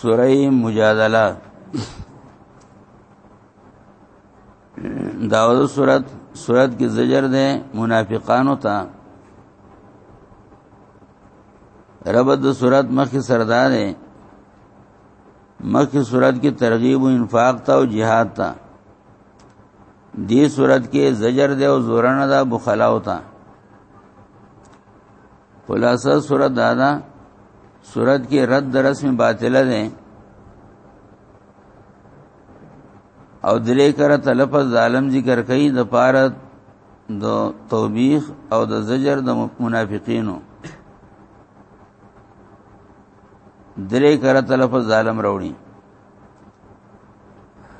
سوره مجادله داود سورت سورت کې زجر ده منافقانو ته رب د سورت مخکې سردار ده مخکې سورت کې ترغیب او انفاق ته او jihad ته دې سورت کې زجر ده او زورن ده بخلاو ته خلاصه صورت دا ده صورت کې رد د رسم باطله ده او درې کړه تلف ظالم ذکر کوي د پاره د توبیخ او د زجر د منافقینو درې کړه تلف ظالم راوړي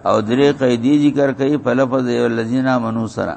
او درې قیدی ذکر کوي په لفظ الذین منو سره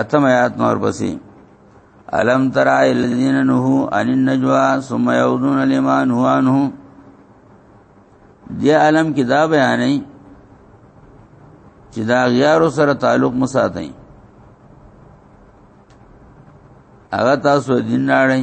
اتم آیات نور پسې الم تر الذین نهو ان النجوا ثم يعودون لما نهوا عنه دی عالم کې دا بیانې چې دا غیار سره تعلق مساتای هغه تاسو دین راړی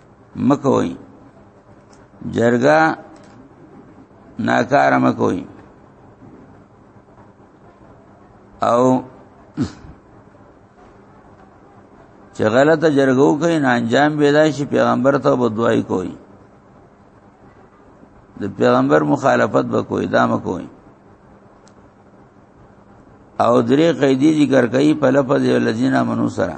مکوئ جرګه ناکاره مکوئ او چې غلطه جرګو کوي نه انجام پیدا شي پیغمبر ته بدوای کوي د پیغمبر مخالفت وکوي دا مکوي او درې قیدی ذکر کوي په لفظ الذين منو سره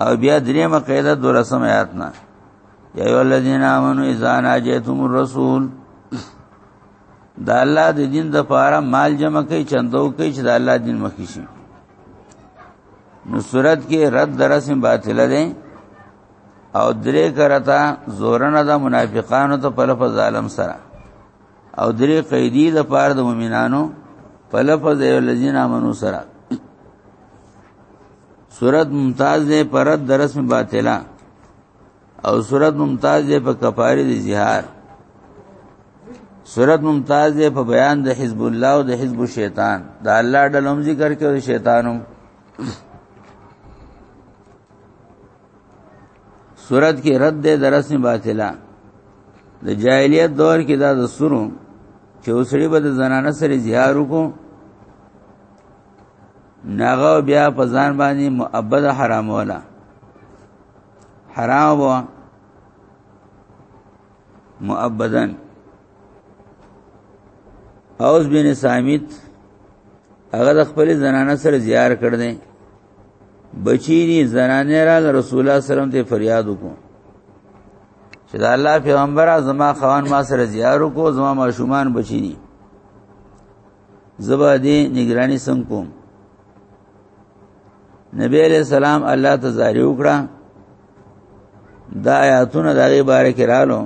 او بیا دریمه قاعده درسم آیات نه یا ایو الذین آمنو اذا ناجیتم الرسول دا الله د دین د پاره مال جمع کوي چندو کوي چې دا الله دین مخکې شي نو صورت کې رد درسم باطل ده او درې کرتا زورنه د منافقانو ته په لفظ ظالم سره او درې قیدی د پاره د مؤمنانو په لفظ ایو الذین آمنو سره صورت ممتاز ده پر رد د رسم باطله او صورت ممتاز ده په کفاره د زهار صورت ممتاز ده په بیان د حزب الله او د حزب الشیطان د الله ډلوم ذکر کې او شیطانوم صورت کې رد ده د رسم باطله د جاهلیت دور کې دا د سرو چې اوسړي به د زنانه سره زیار وکړو ناغه بیا په ځان باندې مؤبد حرام ولا حرام و مؤبدن اوس بن سامیت هغه د خپل زنانه سره زیار کړ دې بچی دي زنانه را رسول الله سلام ته فریاد وکړو چې دا الله پیغمبر زما خوان ما سره زیار وکړو زما ماشومان بچی دي زبا دې نگرانی څنګه کوم نبی علیہ السلام الله ته زاری وکړه دا آیاتونه دغه باره کې رالو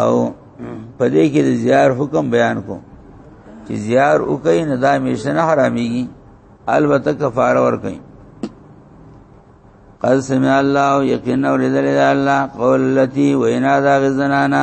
او پدې کې د زیار حکم بیان کو چې زیار وکړي نه دا میشن حراميږي البته کفاره ور کوي قد سمع الله یقینا ورذل الله قول التي وینا دا غزنانا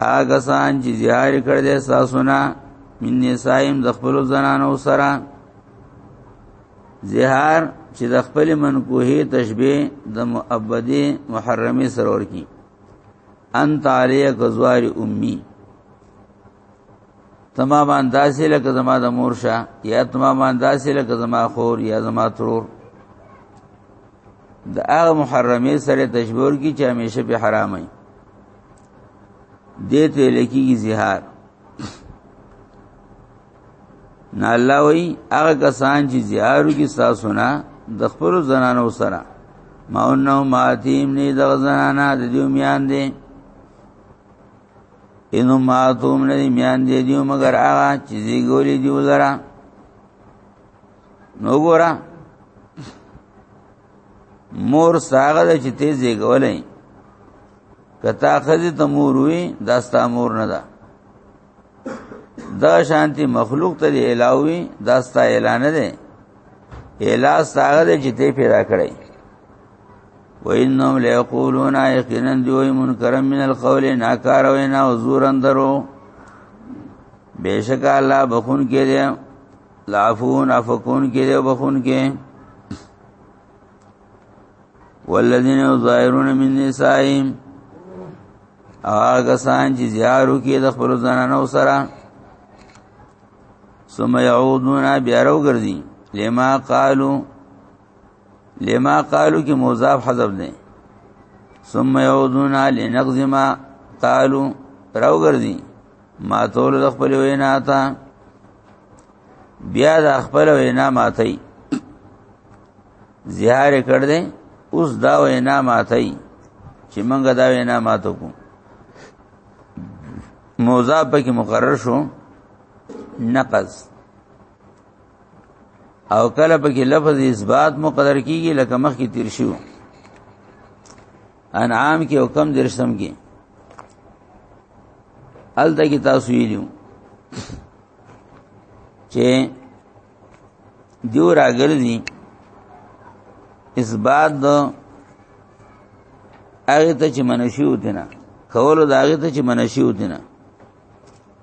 هغه سان چې زیار کړ دې ساسونه من نسایم د خپل زنانو سره زهار چې د خپل منکوهي تشبیه د مؤبدی محرمه سرور کی انت علی غزوار امي تمام انداسې لکه زما د مور شه یا تمام انداسې لکه زما خور یا زما ترور د هغه محرمه سره تشبور کی چې همیشه به حرامه دې ته لکی زهار نه الله وی هغه کسان چې زهارو کې تاسو نه د خپل زنانو سره ما انه ماتیم نه د زنانا د دې میان دي انو ماتوم نه میان دي دیو مگر هغه چې زیګولې دیو لرا نو ګورا مور ساغه چې ته زیګولې کتا خزه ته مور وی دا ستا مور نه ده دا شانتی مخلوق ته الهوی دا ستا اعلان نه ده اله ساغه چې ته پیدا کړې وانهم ليقولون يقينا دوی منکر من القول ناکار وینا او زور اندرو بیشک الله بخون کې دی لعفون افکون کې دی بخون کې والذین ظاهرون من نسائهم هغه سان چې زیارو کې د خپل زنانو سره ثم يعودون بیا رو ګرځي لما قالو لما قالو کې مضاف حذف دي ثم يعودون لنقض ما قالو رو ګرځي ما تول د خپل وینا تا بیا د خپل وینا ماتي زیار کړ دې اوس دا وینا ماتي چې موږ دا وینا ماتو کو موضع پکې مقرر شو نقض او کله پکې لفظ اثبات مقدر کیږي لکه مخ کې تیر شو انعام کې او کم درشتم کې الته کې تاسو ویلو چې دیو راګرځي اثبات دو هغه ته چې منشي وتنه کولو دا هغه ته چې منشي وتنه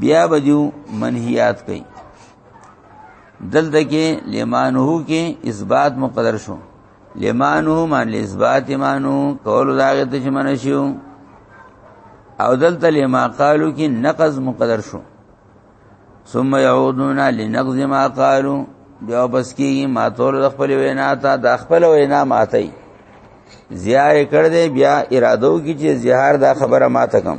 بیا بدیو منهیات کوي دلته کې لمانه کې اثبات مقدر شو لمانه مان اثبات ایمانو کول داغه ته چې منشیو او دلته لما قالو کې نقض مقدر شو ثم يعودون لنقض ما قالوا بیا بس کیږي ما تور د خپل وینا ته د خپل وینا ماتي زیار کړ دې بیا ارادو کی چې زهار دا خبره ماته کم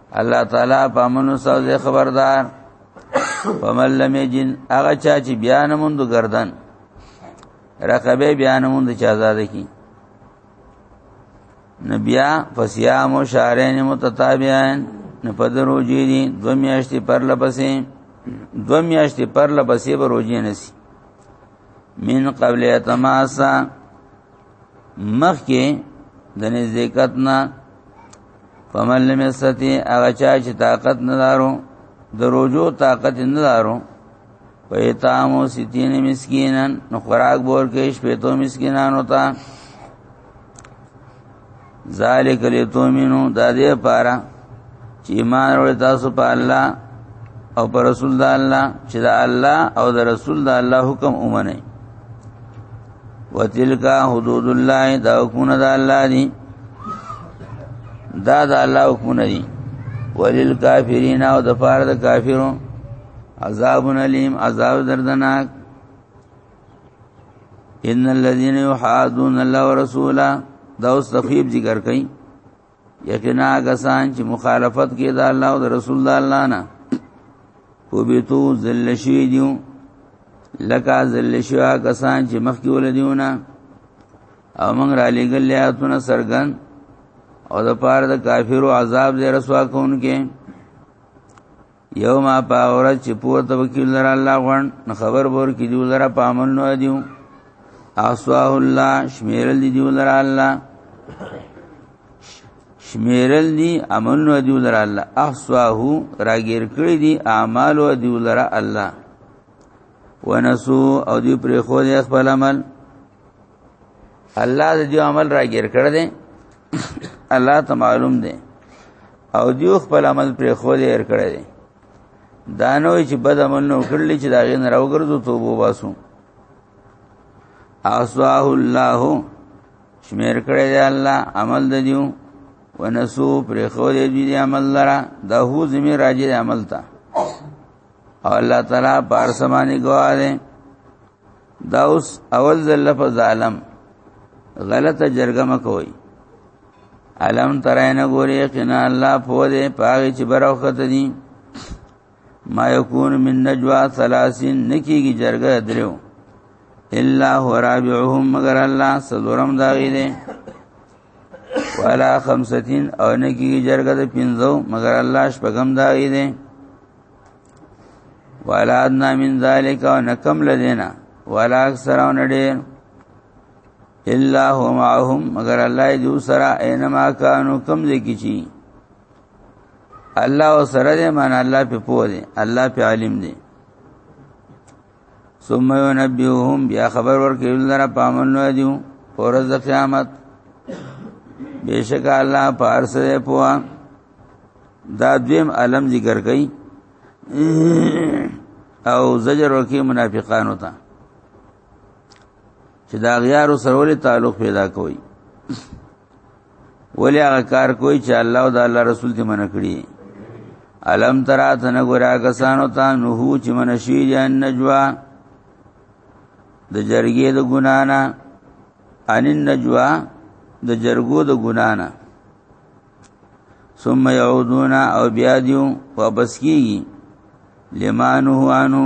الله تعالی په منو سوزه خبردار فمن لم يجن هغه چا چې بیان مونږ گردن رقبه بیان مونږ چې آزاد کی نبیا فصيام شهرين متتابعين نه پدرو جی دي دو میاشتې پر لپسې دو میاشتې پر لپسې به روزي نسی من قبل اتماسا مخکې د نزدېکت نه فمن لم یستطیع هغه چا چې طاقت نه لرو د روزو طاقت نه لرو په اتامو ستین مسکینن نو خوراک بور کې شپېتو مسکینانو ته ذالک لتومنو دا دې پارا چې ایمان ورته تاسو په الله او پر رسول د الله چې د الله او د رسول د الله حکم ومني وتلک حدود الله دا حکمونه د الله دي دا د الله حکمونه دي ولل کافرین او د پاره د کافرو عذاب الیم عذاب دردناک ان الذين يحادون الله ورسوله دا اوس تخیب ذکر کئ یقینا کسان چې مخالفت کوي د الله او د رسول د الله نه او به تو ذل شي دیو لکه ذل شي کسان چې مخکې ول دیونه او موږ را لګل یاتونه سرګن او د پاره د کافرو عذاب دې رسوا کونکي یو ما پاورا چې پورته وکیل لر الله غون نو خبر بور کې دی لر پامن نو دیو اصواه الله شمیرل دی دی لر الله شمیرل دی امن نو دی لر الله اصواه راګیر کړی دی اعمال او دی لر الله ونسو او دی پر خو دی خپل عمل الله د دې عمل راګیر کړ دې الله ته معلوم دی او دیو خپل عمل پر خو دې ور کړ دې دانوې چې بد عمل نو کړل چې دا غین راوګرځو توبه واسو اصواه الله شمیر کړی دی الله عمل د دیو ونسو پر خو دې دې عمل لرا د هو زمي راځي عمل تا او الله تعالی بار سمانی گواه دی دا اوس اول ځل لفظ عالم غلطه جرګه مکوئ علم ترای نه ګوري یقینا الله په دې پاغي چې بروخت دي ما یکون من نجوا ثلاثین نکیږي جرګه درو الا هو رابعهم مگر الله سلورم داغي دي ولا خمسین او نکیږي جرګه د پینځو مگر الله شپږم داغي دي ولا ادنا من ذالک او نکم لدینا ولا اکثر او نډیر الا هو معهم مگر الله دې سره اينما کانو کم دې کیچی الله سره دې مان الله په پوه دې الله په عالم دې ثم ينبئهم بیا خبر ورکړي لره پامن نو دیو فورز د قیامت بیشک الله پارس دی پوا دا دویم علم ذکر کړي او زجر ورکړي منافقانو ته چې دا غیارو سره ولې تعلق پیدا کوي ولی هغه کار کوي چې الله او د الله رسول دې منع کړی الم ترا تن ګورا کسانو ته نوح چې منشي جن نجوا د جرګې د ګنانا ان نجوا د جرګو د ګنانا ثم يعودون او بیا دیو واپس کیږي لمانو هوانو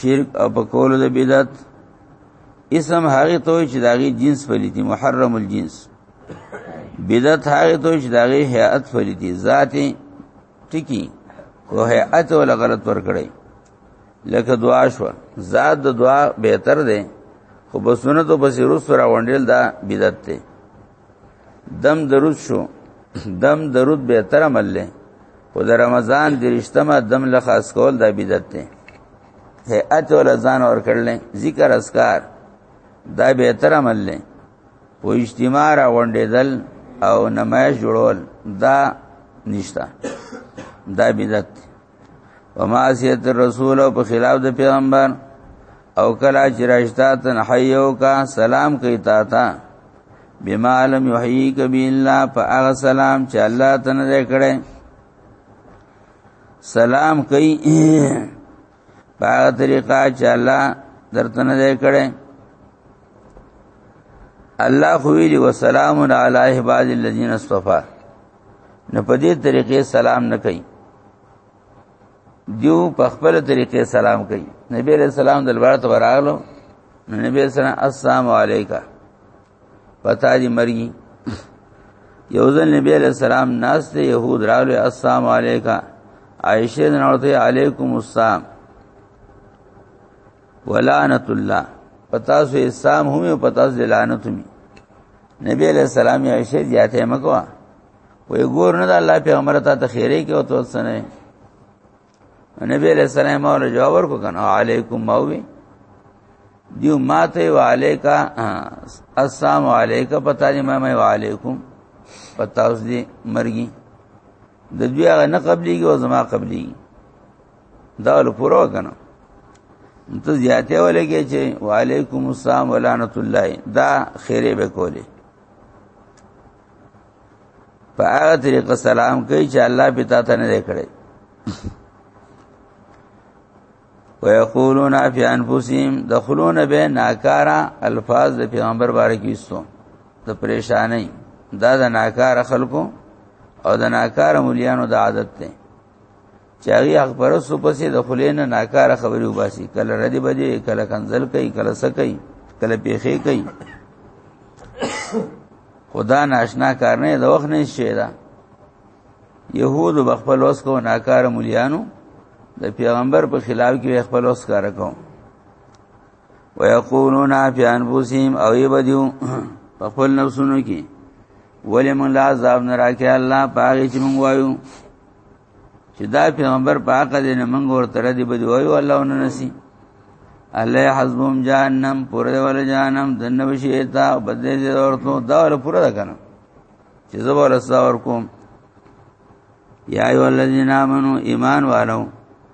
شرک او په کول د بدعت اسم هغه ته چې داغي جنس پلیتی محرم الجنس بدعت هغه ته چې داغي هيئت پلیتی ذاتي ټکی کو هيئت ول غلط ور کړی لکه دعا شو ذات د دعا بهتر دی خو بسنه ته پسې روس را وندل دا بدعت دی دم درود شو دم درود به تر عمل له او د رمضان د رښتما دم له خاص کول د بدعت دی هيئت ول ځان اور کړل ذکر اسکار دا به تر عمل له په اجتماع را وندېدل او نمایش جوړول دا نشتا دا بدعت ومعصیت الرسول او په خلاف د پیغمبر او کلا چې راشتا تنحیو کا سلام کوي تا تا بما لم یحیی کبی الا فاغ سلام چې الله تنه کړه سلام کوي په طریقه چې الله درته نه کړه الله خو ویلی وسلام علی عباد الذین اصطفى نه په دې طریقې سلام نه کوي دیو په خپل طریقې سلام کوي نبی علیہ السلام د لوړ ته راغلو نبی علیہ السلام السلام علیکا پتا دی مرګي یو ځل نبی علیہ السلام ناس ته يهود راغلو السلام علیکا عائشه نورته علیکم السلام ولعنت الله پتا سو اسلام هم پتا سو لعنت می نبی علیہ السلام یا عائشہ زیاته مکوا وی ګور نه د الله پیغمبر ته ته خیره کې او تو سنه نبی علیہ السلام اور جواب ورکو کنه علیکم موی دیو ماته و علیکا السلام علیکا پتا دی ما مې و علیکم پتا اوس دی مرګي د دوی هغه نه قبليږي او زما قبليږي دا له پورا کنه ته زیاته ولګی چې وعلیکم السلام ولعنت الله دا خیره به کولی په هغه طریقه سلام کوي چې الله به تا ته نه کړی ويقولون في انفسهم دخلون به ناکارا الفاظ د پیغمبر باره کې استو د پریشانای دا د ناکار خلکو او د ناکار مليانو د عادت ته چې هغه اخبار سو پسې د خلین ناکار خبري وباسي کله ردی بده کله کنزل کوي کله سکي کله پیخې کوي خدا ناشنا کار نه د وخت نه شي دا يهود بخپل اوس کو ناکار مليانو د پیغمبر په خلاف کې خپل اوس کار کوم ويقولون في انفسهم او يبدو خپل نفسونو کې ولې مونږ لا عذاب نه راکې الله پاږي چې مونږ وایو چې دا پیغمبر پاک دې نه مونږ ورته ردی بده وایو الله ونه نسی الله حزبهم جهنم پوره ول جهنم دنه وشیتا بده دې ورته دا ول پوره ده کنه چې زبر اسور کوم یا ایو الذین آمنو ایمان والو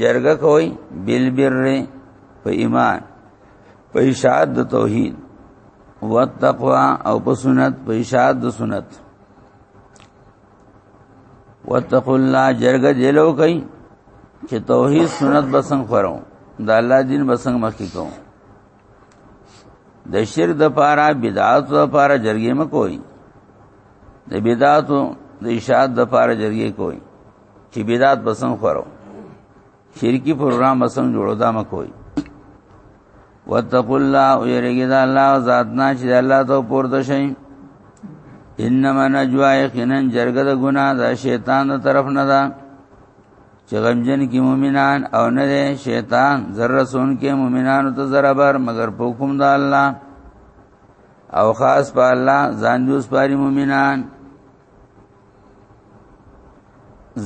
جرګه کوي بل بر په ایمان په اشاعت د توحید والتقوا او په سنت په اشاعت د سنت واتقوا الله جرګه جلو کوي چې توحید سنت بسنګ خورو د الله دین بسنګ مخکې کوو د شرک د پاره بدعات د پاره جرګې م کوي د بدعات د اشاعت د پاره جرګې کوي چې بدعات بسنګ خورو شرکی پروګرام بسنګ جوړو دا م کوي واتقوا الله ويرجد الله ذاتنا چې الله ته پورته شي انما نجوا یقینا جرګه د ګناه د شیطان طرف نه ده چې غمجن کې مؤمنان او نه دی شیطان ذره سون کې مؤمنانو ته ذره بر مگر په حکم د الله او خاص په الله ځان دوس پاري مؤمنان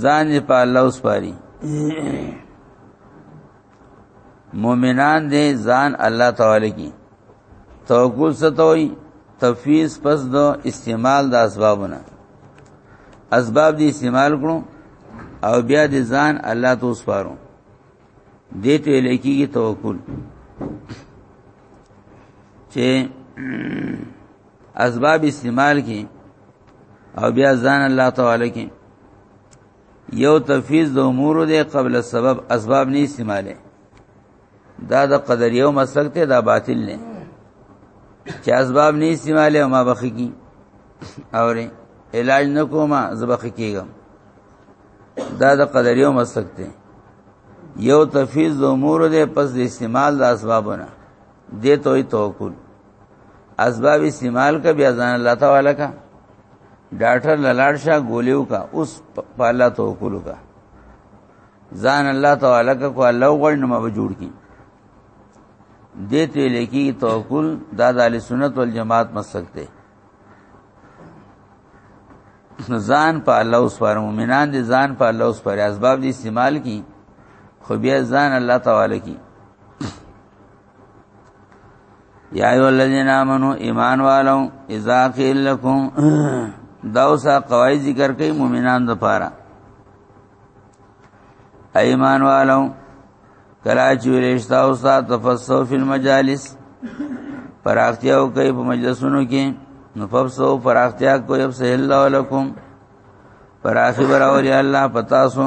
ځان په الله اوس پاري مؤمنان دې ځان الله تعالی کی توکل ستوي تفیز پس دو استعمال د اسبابونه اسباب دې استعمال کړو او بیا دې ځان الله ته وسپارو دې ته لکیږي توکل چې اسباب استعمال کی او بیا ځان الله تعالی کی یو تفیز د امور دی قبل سبب اسباب نه استعماله دا د قدر یو مسلک ته دا باطل نه چې اسباب نه استعماله ما بخی کی اورې علاج نکوما زبخی کیږم دا د قدر یو مسلک ته یو تفیز د امور دی پس د استعمال د اسبابونه دې ته وي توکل اسباب استعمال کا بیا ځان الله تعالی کا ډاکټر لالاړ شاه ګولیو کا اوس په الله توکل کا ځان الله تعالی کا کو الله غوړ نه ما جوړ کی دې ته لیکي توکل دا د سنت والجماعت مسلک دی ځان په الله اوس پر مؤمنان دي ځان په الله اوس پر اسباب دي استعمال کی خو بیا ځان الله تعالی کی یا ایو الذین آمنو ایمان والو اذا قیل لکم داوسا قواعد ذکر کوي مؤمنان د پاره ایمان والو کلا چولیش تاوسا تفسو فی المجالس پراختیاو کوي په مجلسونو کې نفسو پراختیا کوي اب سهل لکم پراخی براوری الله پتاسو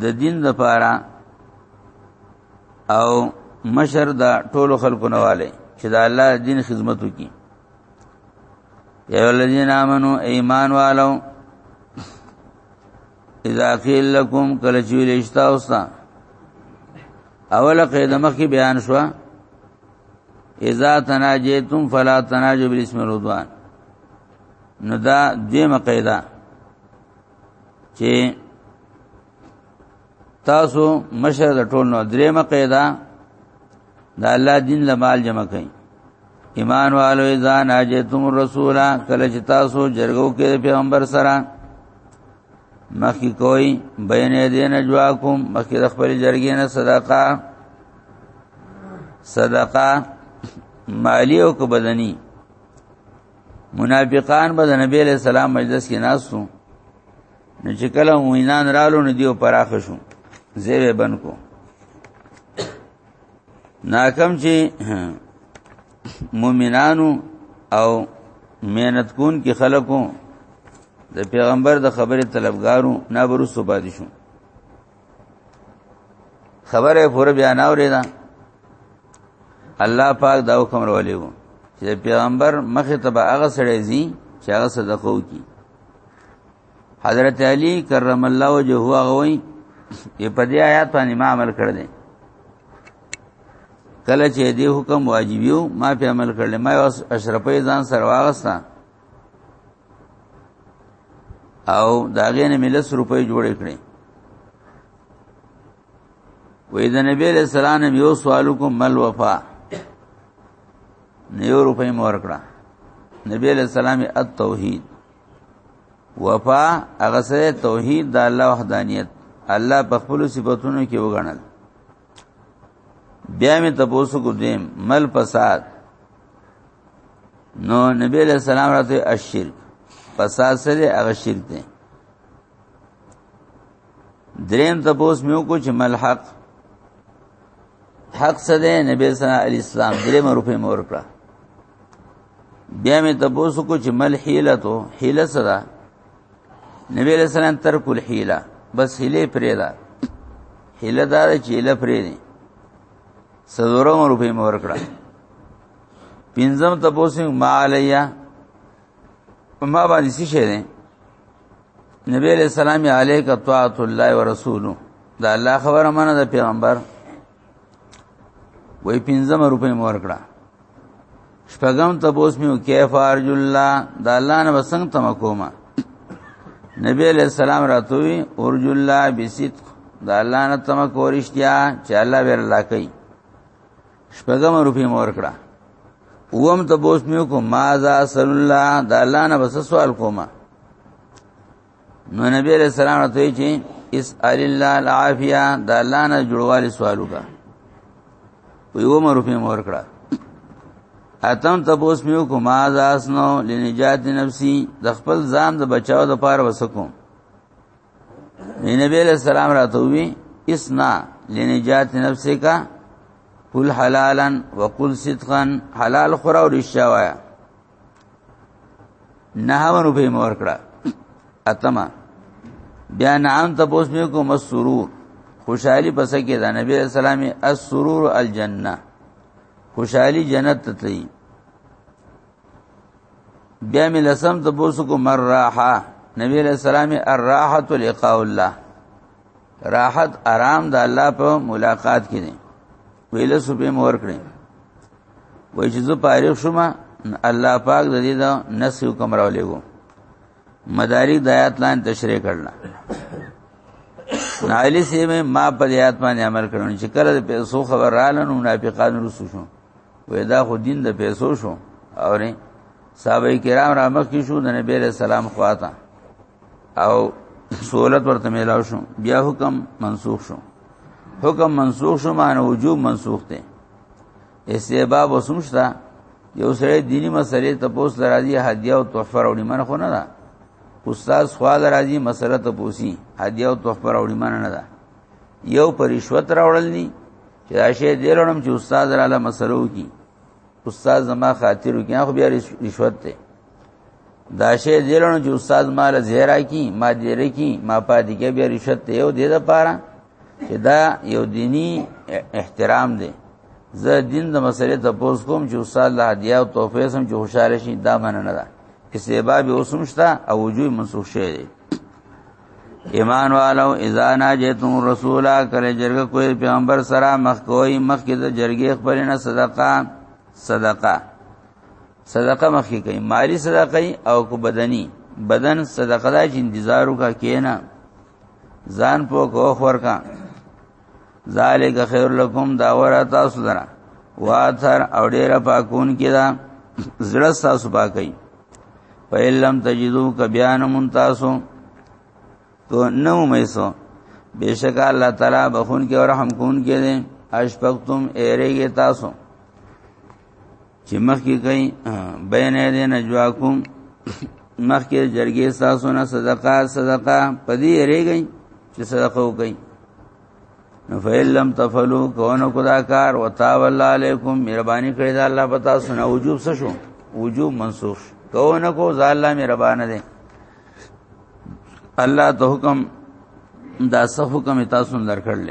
د دین د پاره او مشر د ټولو خلکو نه والي چې د الله دین خدمت وکړي یا الذین آمنو ایمان والو اذا قیل لكم کله چې ویل اشتا اوستا اوله قید مخکې بیان شو اذا تناجیتم فلا تناجوا بالاسم الرضوان نو دا دیمه قیده چې تاسو مشر د ټول نو درېمه قاعده د الله دین له مال جمع کړئ ایمان والو اذا ناجتم الرسول کله چې تاسو جرګو کې پیغمبر سره مخکې کوئی بین دین جواکم مخکې د خپل جرګې نه صدقه صدقه مالی او کو بدنی منافقان به د نبی له سلام مجلس کې ناسو نو چې کله موینان رالو نو دیو پراخ شو زیوه بن کو ناکم چې مومنانو او مهنت کون کې خلکو د پیغمبر د خبره طلبګارو نه برسو پاتې شو خبره پوره بیا نه اوریدا الله پاک دا حکم ورولې وو چې پیغمبر مخه ته به هغه سړی زی چې هغه صدقه وکي حضرت علی کرم الله وجهه هغه وای چې په دې آیات باندې ما عمل کړ دې کله چې دې حکم واجبیو ما په عمل کړل ما اوس اشرفې ځان سره واغستا او داغه نه ملس روپې جوړې کړې وې د نبی له سلام یو سوال کوم مل وفا نیو روپې مور کړه نبی له سلام التوحید وفا هغه سره توحید د الله وحدانیت الله په خپل صفاتونو کې وګڼل بیا می تبوسو کو دیم مل فساد نو نبی علیہ السلام راته الشرک فساد سره هغه شرک دی دریم ته پوس میو کو چې مل حق حق څه دی نبی صلی الله علیه وسلم دریم روپې مور کړه بیا می ته پوس کو چې مل حیله تو حیله څه ده نبی علیہ السلام ترک الحیله بس حیله پرې ده حیله دار چې حیله پرې نه سلورم روپې مور کړه پینځم تاسو ما علیا ما باندې څه شه دي نبی علیہ السلام علیک طاعت الله ورسوله دا الله خبره منه د پیغمبر وای پینځم روپې مور کړه شپږم تاسو میو کیف ارج الله د الله نه وسنګ تم کومه نبی علیہ السلام راتوی ارج الله بسیت د الله نه تم کورشتیا چې الله ور الله کوي شپږم روپی مور کړه ووم ته بوس میو کو ما ذا صلی الله د الله نه بس سوال کوما نو نبی علیہ السلام ته چې اس ال الله العافیه د الله نه جوړوالي سوال وکا وی ووم روپی مور کړه اتم ته بوس میو کو ما ذا اسنو لنجات نفسی د خپل ځان د بچاو د پاره وسکوم نبی علیہ السلام راته وی اسنا لنجات نفسک قل حلالا وقل صدقا حلال خورا او رشتیا وایا نه ورو به مور کړه اتما بیا نام ته پوس مې کوم سرور خوشحالي پس کې دا نبی رسول الله السرور الجنه خوشحالي جنت ته تللی بیا مې لسم ته بوسو کو مر راحه نبی علیہ السلام الراحت لقاء الله راحت آرام د الله په ملاقات کې دي ویل سبه مور کړې وای چې زه پاره شوم الله پاک د دې دا نس حکم راولېګو مدارک د آیات لاندې تشریح کړل نایلی سیمه ما په آیات باندې عمل کړو چې کله د پیسو خبر رااله نو منافقان رسو شو وې دا خو دین د پیسو شو او نه صحابه کرام را مخ کې شو د نبی له سلام خواته او سہولت ورته ملاو شو بیا حکم منسوخ شو حکم منسوخ شو معنی وجوب منسوخ دی استحباب وسمشتا یو سره دینی مسلې ته پوس لراځي هدیه او تحفه راوړي من خو نه ده استاد خو لراځي مسله ته پوسی هدیه او تحفه راوړي من نه ده یو پر رشوت راوړل دي چې دا شی دی لرم چې استاد را له مسلو کی استاد زما خاطر وکیا خو بیا رشوت ته دا شی دی لرم چې استاد ما له زیرا کی ما دیره کی ما پاتې کې بیا رشوت ته یو دی د پاره چې دا یو دینی احترام دی زه دین د مسلې ته پوس کوم چې استاد له هدیه او تحفه سم چې خوشاله شي دا مننه ده استحباب اوسم شته او وجوه منسوخ شوی دی ایمان والو اذا ناجتم رسول کله جرګه کوی پیغمبر سره مخ کوی مخ کې د جرګې خپل نه صدقه صدقه صدقه مخ کې کوي مالی صدقه او کو بدني بدن صدقه دا چې انتظار وکا کینا ځان په کوخ ورکا ذالک خیر لکم دا ورا تاسو درا واثر او ډیر پاکون کیدا زړه تاسو پاکي پهلم تجدو ک بیان مون تاسو تو نو میسو بیشک الله تعالی بخون کې او رحم کون کې دي اشفقتم ایریږي تاسو چې مخکې کوي بین دې نجواکم مخکې جرګې تاسو نه صدقه صدقه پدی ریږي چې صدقه وکړي فیل لم تفلو کونو کدا کار وتاب الله علیکم مهرباني کړی دا الله پتا سنا وجوب څه شو وجوب منسوخ کونو کو ز الله مهربان دی الله ته حکم دا څه حکم تاسو درکړل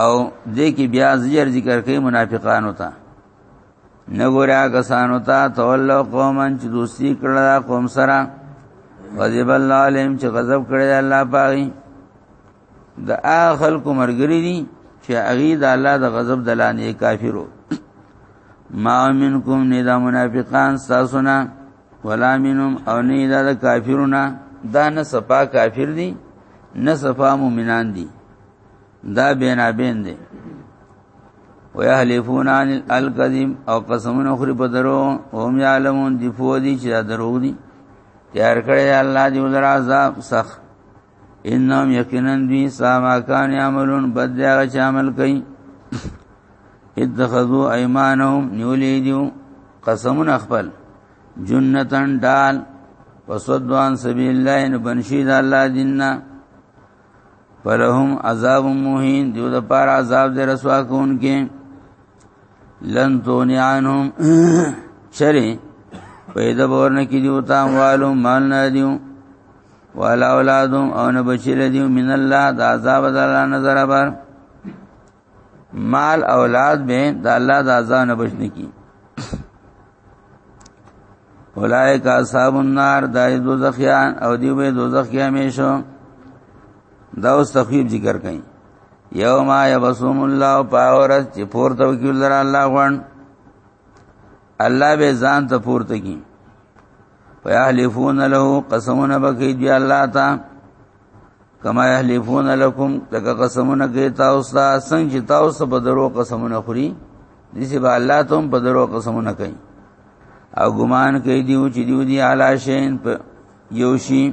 او دې کې بیا زجر ذکر کوي منافقانو ته نه ګوریا کسانو ته تولو قومن چې دوستی کړل قوم سره غضب الله علیم چې غضب کړی الله پاغي د اخل کو مرګری دي چې اغي د الله د غضب دلانې کافرو ما منکم نه دا منافقان تاسو نه ولا منهم او نه دا, دا کافرونه دا نه صفا کافر دي نه صفا مؤمنان دي دا بینا بین دی ويحلفون عن الكذب او قسمونه خوري په درو هم يعلمون دی فو دي چې دا دروغ دي تیار کړی الله دی ولر عذاب سخ انهم یقینا بی سما کان یعملون بد هغه چې عمل کوي اتخذوا ايمانهم نیولې دیو قسمونه خپل جنتن دال وصدوان سبیل الله ان بنشید الله دیننا فلهم عذاب مهین دیو د پار عذاب د رسوا کون کې لن تونی عنهم شری پیدا بورن کې دیو تا والو مال نه دیو والا اولادهم او نه بچی دیو من الله د عذاب د الله نظر بر مال اولاد به د الله د عذاب نه بچنه کی اولائک اصحاب النار دای دوزخیان او دی به دوزخ کې همیشو دا اوس تخویب ذکر کئ یوم یبسوم الله پاورس چې پورته وکیل در الله غون الله به ځان ته پورته کی ويحلفون له قسمونه بکی دی الله تا کما يحلفون لكم تک قسمونه کی تاسو ته څنګه چې تاسو په درو قسمونه خوري دسی به الله ته په درو قسمونه کوي او ګمان کوي دیو چې دیو دی علا شین په یوشي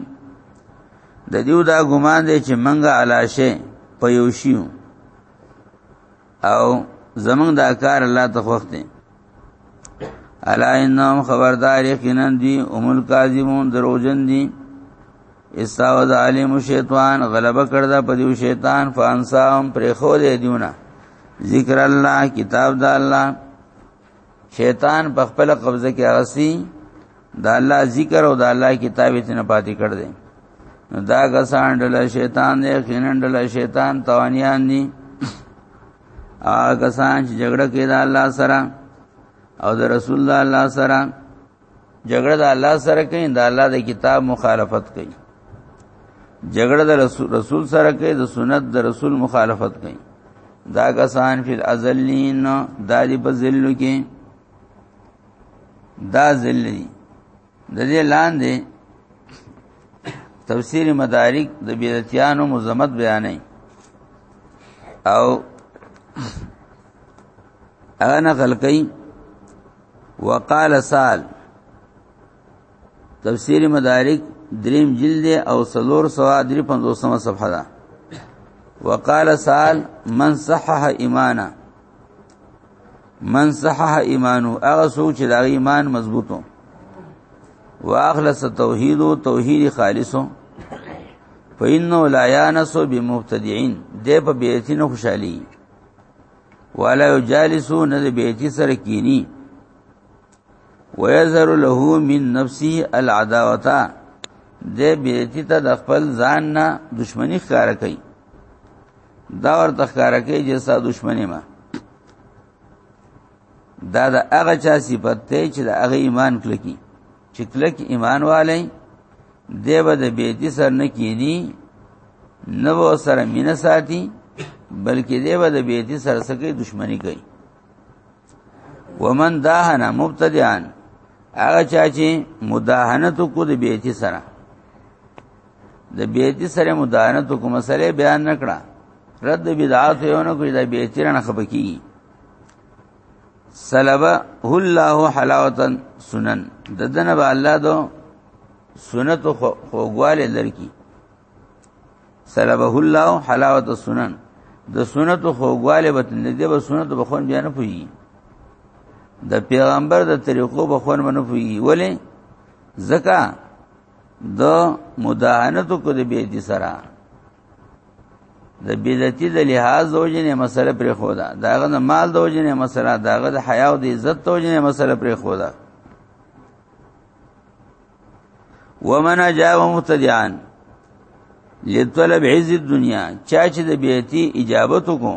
د دیو دا ګمان دی چې منګه علا شین په یوشیو او زمنګ دا کار الله ته خوښ دی الا انهم خبردار یقینا دی هم الکاذبون دروجن دی استاوذ علیم شیطان غلبه کړدا په دیو شیطان فانساهم پر خو دې دیونه ذکر الله کتاب د الله شیطان په خپل قبضه کې اغسی دا الله ذکر او دا الله کتاب یې نه پاتې کړ دې دا غسان ډله شیطان دې خینن ډله شیطان توانیان دي هغه غسان چې جګړه کوي دا الله سره او د رسول الله سره جګړه د الله سره کوي د الله د کتاب مخالفت کوي جګړه د رسول سره کوي د سنت د رسول مخالفت کوي دا کسان فی الازلین دا دی په ذل کې دا ذل دی د دې لاندې تفسیر مدارک د بیرتیانو مزمت بیانې او انا خلقی وقال سال تفسیر مدارک دریم جلد او سلور سوا دری پندوسم صفحه ده وقال سال من صحح ایمانا من صحح ایمانو هغه څوک چې دا ایمان مضبوطو واخلص توحید او توحید خالصو فإنه لا يانس بمبتدعين دې په بیعتینو خوشالي ولا یجالسو نه د بیتی سره کینی ويظهر له من نفسه العداوتا د بیتی ته د خپل ځان نه دشمنی ښکار کوي دا ورته ښکار کوي چې ستا دشمنی ما دا د هغه چا صفت ته چې د هغه ایمان کلکی چې کلک ایمان والي دیو د بیتی سر نه کینی نو سره مینه ساتي بلکې دیو د بیتی سره سکه دښمنی کوي ومن داهنا مبتدعان هغه چا چې مداهنت کو د بیتی سره د بیتی سره مداهنت کو مسله بیان نکړه رد بدعات یو نه کوي د بیتی رانه خپکی سلبه الله حلاوتا سنن د دنه به الله دو سنت خوګواله لرکی سلبه الله حلاوتا سنن د سنت خوګواله به نه دی به سنت به خون بیان پوي د پیغمبر د طریقو به خون منو پوي ولی زکا د مداهنتو کو د بیت سره د بدعتي د لحاظ د وجنې مسله پرې خو ده داغه د مال د وجنې مسله داغه د حیا او د عزت د وجنې مسله پرې خو ده ومن جاء مبتدعان لطلب عز الدنيا چا چې د بیعتی اجابت کو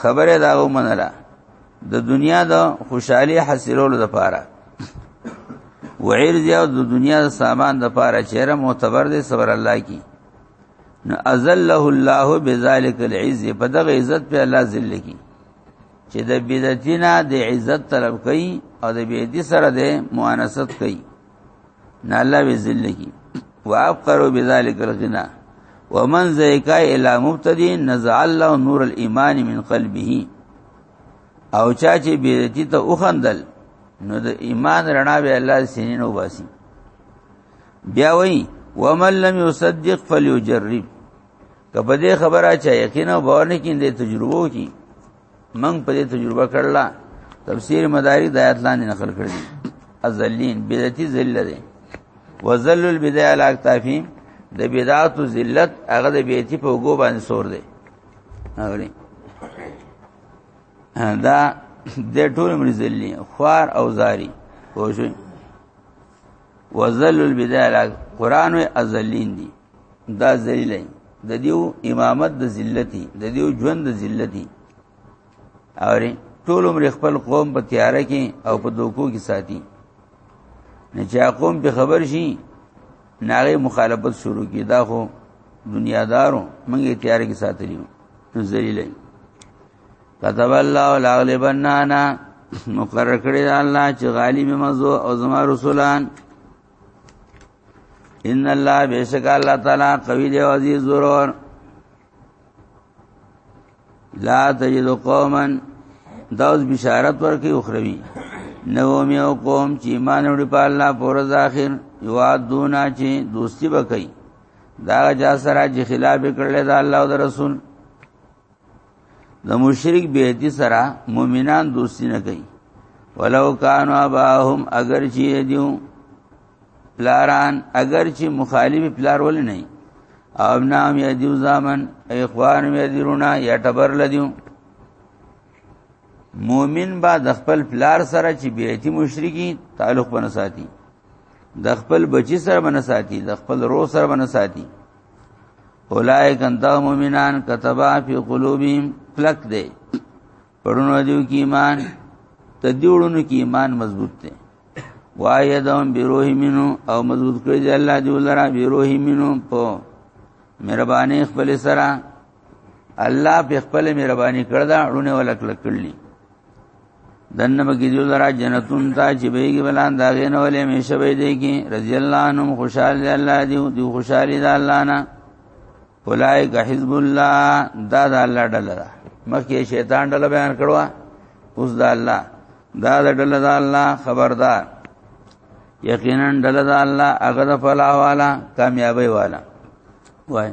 خبره دا ومنله د دنیا د خوشحالي حاصلولو لپاره وعرض یو د دنیا د سامان د لپاره چیرې معتبر دي صبر الله کی نو ازله الله بذلک العز په دغه عزت په الله ذل کی چې د بدعتینا د عزت طلب کوي او د بدعتي سره د مؤانست کوي نه الله به ذل کی وابقروا بذلک الغنا ومن زیکا الی مبتدی نزع الله نور الايمان من قلبه او چا چې بدعتي ته وخندل نو د ایمان رڼا به الله سینې نو باسي بیا وای ومن لم يصدق فليجرب کبه دې خبره چا یقینا باور نه کیندې تجربه کی من په دې تجربه کړل تفسیر مداری د آیات لاندې نقل کړی ازلین بدعتی ذل ده وذل البدع علی اکتافی د بدعات او ذلت هغه د بیتی په وګو باندې سور ده اوري دا د ټول مری ذلی خوار او زاری پوه شئ وذل البدايه قران او ازلین دي دا ذلیل دي د دیو امامت د ذلتي د دیو ژوند د ذلتي اوري ټول عمر خپل قوم په تیاره کې او په دوکو کې ساتي نه چې قوم په خبر شي ناغه مخالفت شروع کی دا خو دنیادارو موږ تیار کې ساتلیو ذلیلای كتب الله لاغلبن انا مقرر کړی الله چې غالب مزو او زما رسولان ان الله بیشک الله تعالی قوی دی او عزیز ضرور لا تجد قوما داوس بشارت ورکی اخروی نو می او قوم چې ایمان وړي په الله پر ځاخر یو دونا چې دوستی وکړي دا جا سره چې خلاف کړل دا الله او رسول د مشرک بیعتی سره مؤمنان دوستی نه کوي ولو کانوا اباهم اگر چی دیو پلاران اگر چی مخالف پلار ول نه او نام یدیو زامن اخوان یدیرونا یا ټبر لدیو مومن با د خپل پلار سره چې بیعتی مشرکی تعلق بنساتی د خپل بچی سره بنساتی د خپل رو سره بنساتی اولائک انت مومنان کتبا فی قلوبهم کلک دی پرونو دیو کی ایمان ته دیوړونو کی ایمان مضبوط دی وایدهم بروح منو او مضبوط کړی دی الله دی ولرا بروح منو په مهرباني خپل سره الله په خپل مهرباني کړ دا اړونه ولک لکړلی دنه مګی جو درا جنتون تا چې بیګی بلان دا غین ولې میشه به دی کی رضی الله عنهم خوشال دی الله دی دی خوشال دی الله نه اولائک حزب الله دا دا الله ډله دا مکه شیطان ډله بیان کړو اوس دا الله دا دا ډله دا الله خبردار یقینا ډله دا الله هغه د فلاح والا کامیابی والا وای